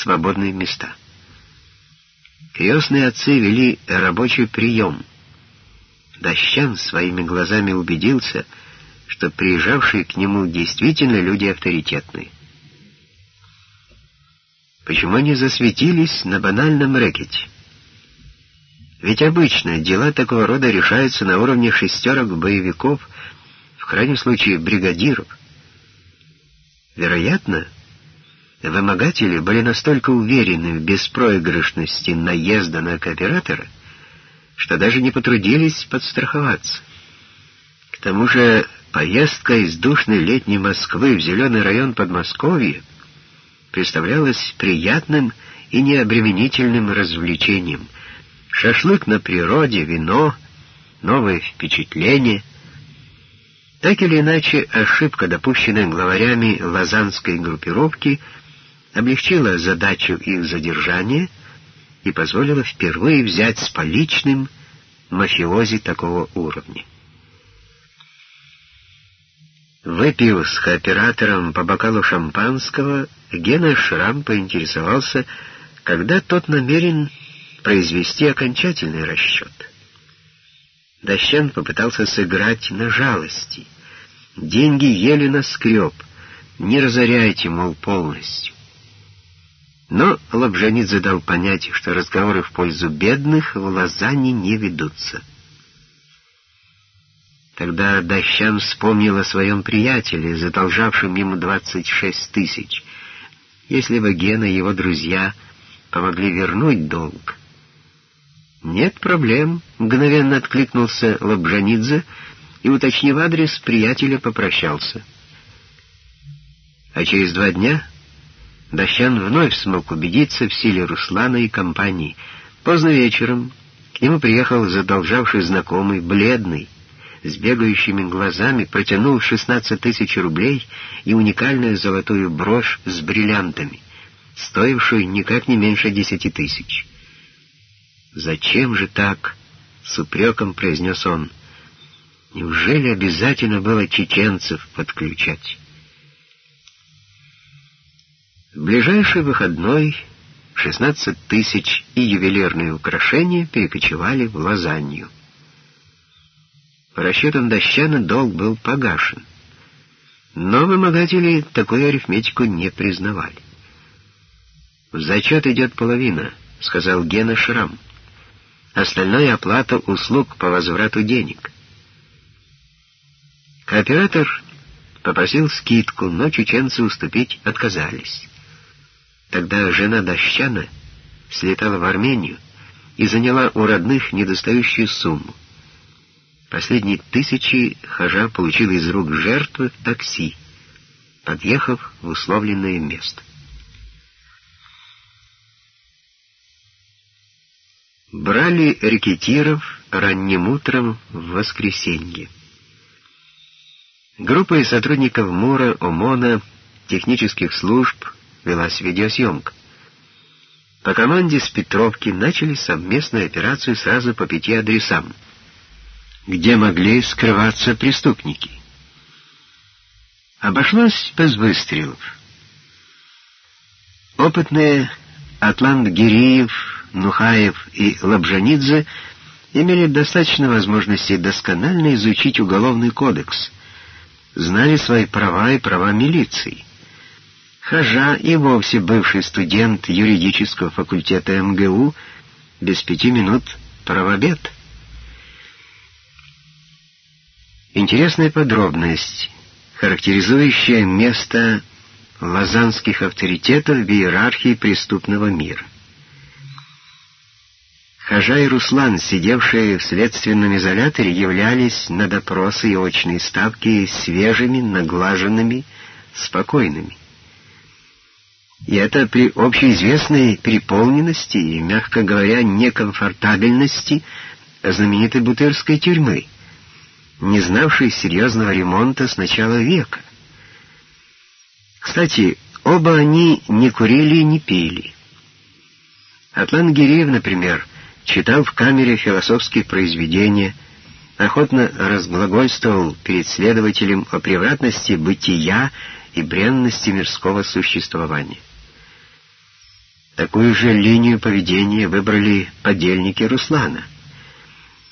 свободные места. Крестные отцы вели рабочий прием. Дощан своими глазами убедился, что приезжавшие к нему действительно люди авторитетные. Почему они засветились на банальном рэкете? Ведь обычно дела такого рода решаются на уровне шестерок боевиков, в крайнем случае бригадиров. Вероятно, вымогатели были настолько уверены в беспроигрышности наезда на кооператора, что даже не потрудились подстраховаться. К тому же поездка из душной летней Москвы в зеленый район Подмосковья представлялась приятным и необременительным развлечением. Шашлык на природе, вино, новые впечатления. Так или иначе, ошибка, допущенная главарями лазанской группировки, облегчила задачу их задержания и позволила впервые взять с поличным мафиози такого уровня. Выпив с кооператором по бокалу шампанского, Гена Шрам поинтересовался, когда тот намерен произвести окончательный расчет. Дощан попытался сыграть на жалости. Деньги еле наскреб, не разоряйте, мол, полностью. Но Лобжанидзе дал понять, что разговоры в пользу бедных в Лозанне не ведутся. Тогда Дощан вспомнил о своем приятеле, задолжавшем ему 26 тысяч. Если бы Гена и его друзья помогли вернуть долг. «Нет проблем», — мгновенно откликнулся Лобжанидзе и, уточнив адрес, приятеля попрощался. А через два дня Дощан вновь смог убедиться в силе Руслана и компании. Поздно вечером к нему приехал задолжавший знакомый, бледный, с бегающими глазами протянул 16 тысяч рублей и уникальную золотую брошь с бриллиантами, стоившую никак не меньше десяти тысяч. «Зачем же так?» — с упреком произнес он. «Неужели обязательно было чеченцев подключать?» В ближайший выходной 16 тысяч и ювелирные украшения перекочевали в Лазанью. По расчетам Дощана долг был погашен. Но вымогатели такую арифметику не признавали. «В зачет идет половина», — сказал Гена Шрам. «Остальное — оплата услуг по возврату денег». Кооператор попросил скидку, но чеченцы уступить отказались. Тогда жена Дощана слетала в Армению и заняла у родных недостающую сумму. Последние тысячи Хажа получил из рук жертвы в такси, подъехав в условленное место. Брали рекетиров ранним утром в воскресенье. Группа сотрудников МУРа, ОМОНа, технических служб велась видеосъемка. По команде с Петровки начали совместную операцию сразу по пяти адресам — где могли скрываться преступники. Обошлось без выстрелов. Опытные Атлант Гириев, Нухаев и Лабжанидзе имели достаточно возможности досконально изучить Уголовный кодекс, знали свои права и права милиции. Хажа и вовсе бывший студент юридического факультета МГУ без пяти минут правобед — Интересная подробность, характеризующая место лазанских авторитетов в иерархии преступного мира. Хажа и Руслан, сидевшие в следственном изоляторе, являлись на допросы и очные ставки свежими, наглаженными, спокойными. И это при общеизвестной переполненности и, мягко говоря, некомфортабельности знаменитой бутырской тюрьмы — не знавший серьезного ремонта с начала века. Кстати, оба они не курили и не пили. Атлан Гиреев, например, читал в камере философские произведения, охотно разглагольствовал перед следователем о превратности бытия и бренности мирского существования. Такую же линию поведения выбрали подельники Руслана —